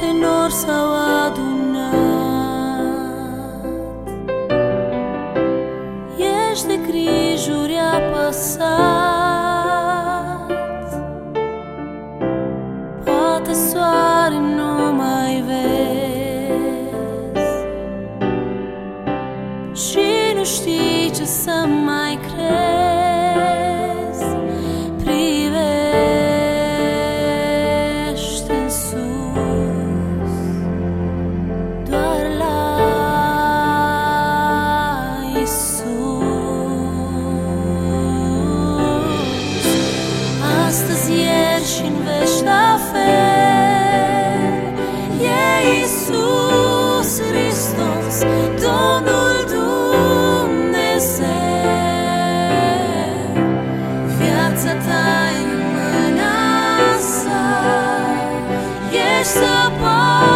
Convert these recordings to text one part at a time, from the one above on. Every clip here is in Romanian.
flori s-au adunat. Ești de grijuri apăsat. Poate soare nu mai vezi. Și nu știi ce să mai crezi Astăzi, ieri și în veci la fel. E Isus Hristos, Domnul Dumnezeu. Viața ta în mâna sa. Ești săpată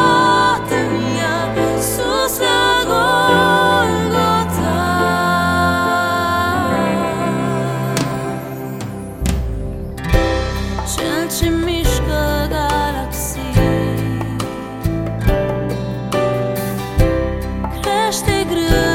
criança.